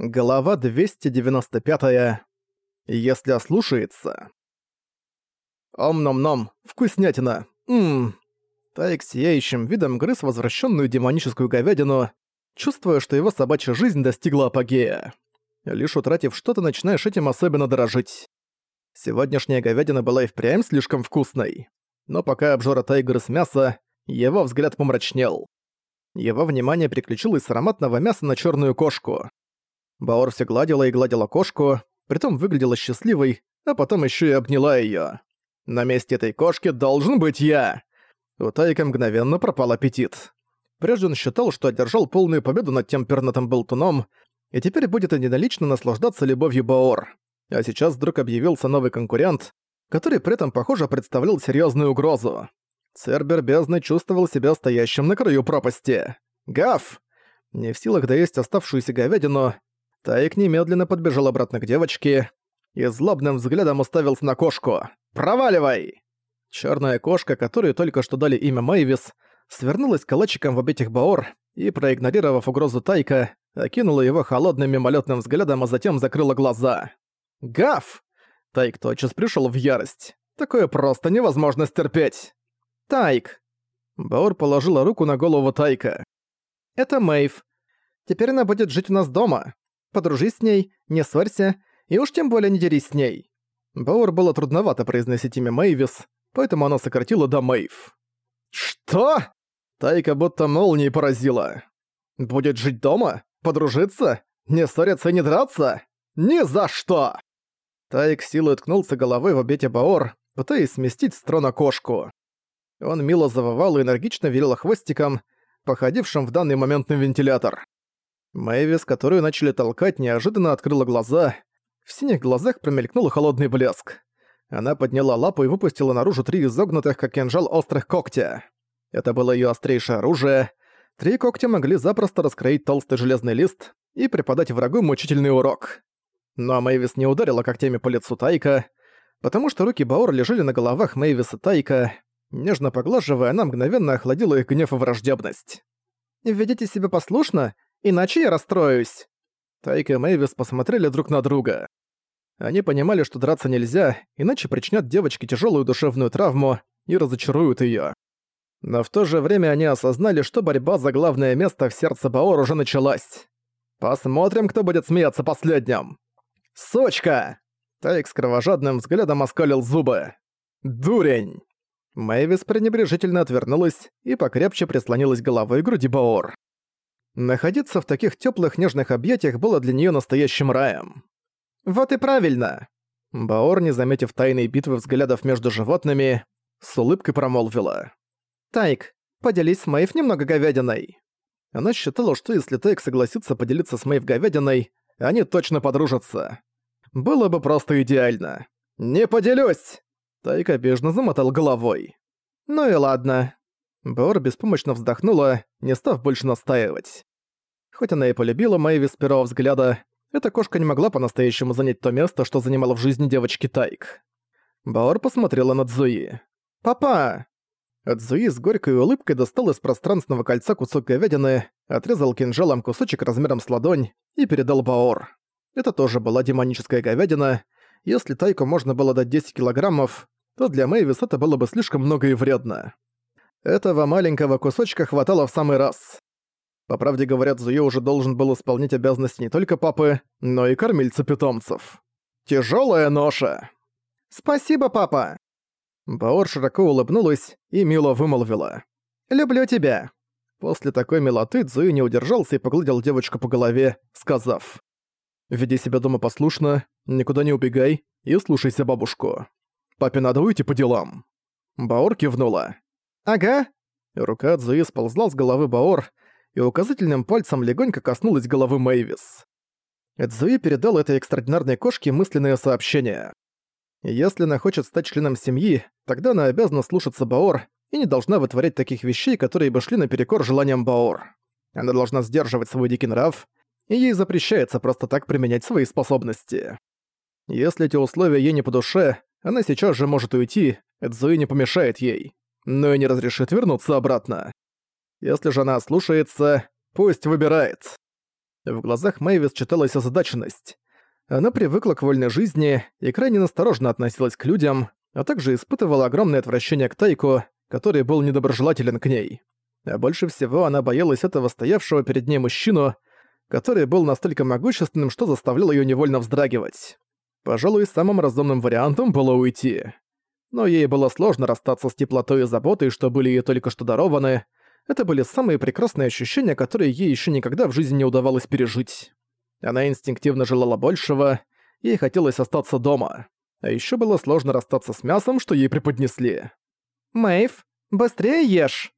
Глава 295. Если ослушается. Ом-ном-ном, вкуснятина. Ммм. Тайк сияющим видом грыз возвращенную демоническую говядину, чувствуя, что его собачья жизнь достигла апогея. Лишь утратив что-то, начинаешь этим особенно дорожить. Сегодняшняя говядина была и впрямь слишком вкусной. Но пока обжора Тайгр с мяса, его взгляд помрачнел. Его внимание переключилось с ароматного мяса на черную кошку. Баор все гладила и гладила кошку, притом выглядела счастливой, а потом еще и обняла ее. На месте этой кошки должен быть я! У Тайка мгновенно пропал аппетит. Прежде он считал, что одержал полную победу над тем пернатым болтуном, и теперь будет единолично наслаждаться любовью Баор. А сейчас вдруг объявился новый конкурент, который при этом, похоже, представлял серьезную угрозу. Цербер бездны чувствовал себя стоящим на краю пропасти. Гав! Не в силах доесть оставшуюся говядину, Тайк немедленно подбежал обратно к девочке и злобным взглядом уставился на кошку. «Проваливай!» Черная кошка, которой только что дали имя Мэйвис, свернулась калачиком в обетих Баор и, проигнорировав угрозу Тайка, окинула его холодным мимолетным взглядом, а затем закрыла глаза. «Гав!» Тайк тотчас пришел в ярость. Такое просто невозможно стерпеть. «Тайк!» Баор положила руку на голову Тайка. «Это Мэйв. Теперь она будет жить у нас дома подружись с ней, не ссорься, и уж тем более не дерись с ней». Бауэр было трудновато произносить имя Мэйвис, поэтому она сократила до Мэйв. «Что?» Тайка будто молнией поразила. «Будет жить дома? Подружиться? Не ссориться и не драться? Ни за что!» Тайк силой ткнулся головой в обете Баор, пытаясь сместить с трона кошку. Он мило завывал и энергично вилил хвостиком, походившим в данный момент на вентилятор. Мэйвис, которую начали толкать, неожиданно открыла глаза. В синих глазах промелькнул холодный блеск. Она подняла лапу и выпустила наружу три изогнутых, как кинжал, острых когтя. Это было ее острейшее оружие. Три когтя могли запросто раскроить толстый железный лист и преподать врагу мучительный урок. Но Мэйвис не ударила когтями по лицу Тайка, потому что руки Баор лежали на головах Мэйвис и Тайка. Нежно поглаживая, она мгновенно охладила их гнев и враждебность. «Ведите себя послушно иначе я расстроюсь». Тайка и Мэйвис посмотрели друг на друга. Они понимали, что драться нельзя, иначе причинят девочке тяжелую душевную травму и разочаруют ее. Но в то же время они осознали, что борьба за главное место в сердце Баор уже началась. Посмотрим, кто будет смеяться последним. «Сучка!» Тайк с кровожадным взглядом оскалил зубы. «Дурень!» Мэйвис пренебрежительно отвернулась и покрепче прислонилась головой к груди Баор. Находиться в таких теплых нежных объятиях было для нее настоящим раем. «Вот и правильно!» Баор, не заметив тайной битвы взглядов между животными, с улыбкой промолвила. «Тайк, поделись с Мэйв немного говядиной». Она считала, что если Тайк согласится поделиться с Мэйв говядиной, они точно подружатся. Было бы просто идеально. «Не поделюсь!» Тайк обиженно замотал головой. «Ну и ладно». Баор беспомощно вздохнула, не став больше настаивать. Хоть она и полюбила Мэйви с первого взгляда, эта кошка не могла по-настоящему занять то место, что занимала в жизни девочки Тайк. Баор посмотрела на Цзуи. «Папа!» Цзуи с горькой улыбкой достал из пространственного кольца кусок говядины, отрезал кинжалом кусочек размером с ладонь и передал Баор. Это тоже была демоническая говядина. Если Тайку можно было дать 10 килограммов, то для Мэйвис это было бы слишком много и вредно. Этого маленького кусочка хватало в самый раз. По правде говоря, Зуё уже должен был исполнять обязанности не только папы, но и кормильца питомцев. Тяжелая ноша. «Спасибо, папа!» Баор широко улыбнулась и мило вымолвила. «Люблю тебя!» После такой милоты Цзуи не удержался и погладил девочку по голове, сказав. «Веди себя дома послушно, никуда не убегай и слушайся бабушку. Папе надо уйти по делам». Баор кивнула. «Ага». Рука Цзуи сползла с головы Баор, и указательным пальцем легонько коснулась головы Мэйвис. Эдзуи передал этой экстраординарной кошке мысленное сообщение. Если она хочет стать членом семьи, тогда она обязана слушаться Баор и не должна вытворять таких вещей, которые бы шли наперекор желаниям Баор. Она должна сдерживать свой дикий нрав, и ей запрещается просто так применять свои способности. Если эти условия ей не по душе, она сейчас же может уйти, Эдзуи не помешает ей, но и не разрешит вернуться обратно. Если же она слушается, пусть выбирает. В глазах Мэйвис читалась озадаченность. Она привыкла к вольной жизни и крайне настороженно относилась к людям, а также испытывала огромное отвращение к Тайку, который был недоброжелателен к ней. А больше всего она боялась этого стоявшего перед ней мужчину, который был настолько могущественным, что заставлял её невольно вздрагивать. Пожалуй, самым разумным вариантом было уйти. Но ей было сложно расстаться с теплотой и заботой, что были ей только что дарованы. Это были самые прекрасные ощущения, которые ей ещё никогда в жизни не удавалось пережить. Она инстинктивно желала большего, ей хотелось остаться дома. А ещё было сложно расстаться с мясом, что ей преподнесли. «Мэйв, быстрее ешь!»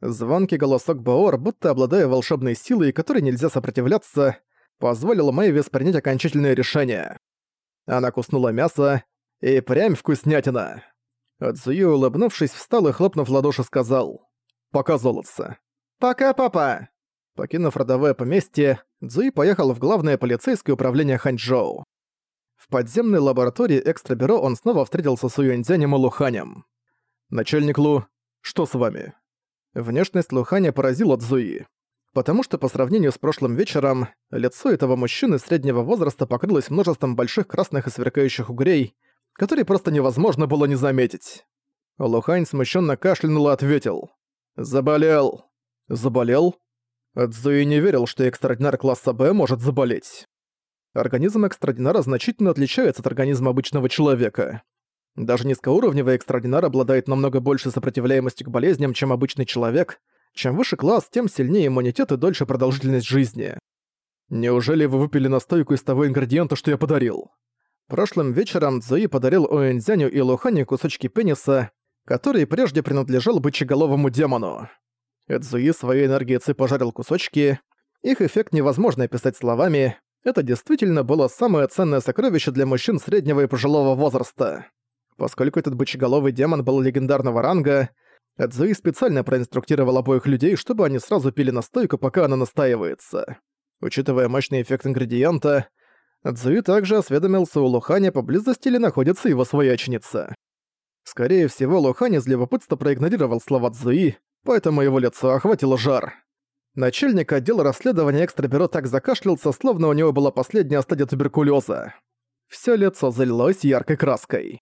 Звонкий голосок Баор, будто обладая волшебной силой, которой нельзя сопротивляться, позволил Мэйвис принять окончательное решение. Она куснула мясо, и прям вкуснятина. Цзуи, улыбнувшись, встал и, хлопнув ладоши, сказал «Пока, золотце». «Пока, папа!» Покинув родовое поместье, Цзуи поехал в главное полицейское управление Ханчжоу. В подземной лаборатории экстрабюро он снова встретился с Уюньцзянем и Луханем. «Начальник Лу, что с вами?» Внешность Луханя поразила Цзуи. Потому что по сравнению с прошлым вечером, лицо этого мужчины среднего возраста покрылось множеством больших красных и сверкающих угрей, которые просто невозможно было не заметить. Лухань смущенно кашлянул и ответил. «Заболел». «Заболел?» Цзуи не верил, что экстрадинар класса Б может заболеть. Организм экстрадинара значительно отличается от организма обычного человека. Даже низкоуровневый экстрадинар обладает намного большей сопротивляемостью к болезням, чем обычный человек. Чем выше класс, тем сильнее иммунитет и дольше продолжительность жизни. Неужели вы выпили настойку из того ингредиента, что я подарил? Прошлым вечером Цзуи подарил Уэнзяню и Лухане кусочки пениса, который прежде принадлежал бычеголовому демону. Цзуи своей энергией Ци пожарил кусочки. Их эффект невозможно описать словами. Это действительно было самое ценное сокровище для мужчин среднего и пожилого возраста. Поскольку этот бычеголовый демон был легендарного ранга, Цзуи специально проинструктировал обоих людей, чтобы они сразу пили настойку, пока она настаивается. Учитывая мощный эффект ингредиента, Цзуи также осведомился у Луханя, поблизости ли находится его свояченица. Скорее всего, Лухань из любопытства проигнорировал слова Цзуи, поэтому его лицо охватило жар. Начальник отдела расследования экстрабюро так закашлялся, словно у него была последняя стадия туберкулеза. Всё лицо залилось яркой краской.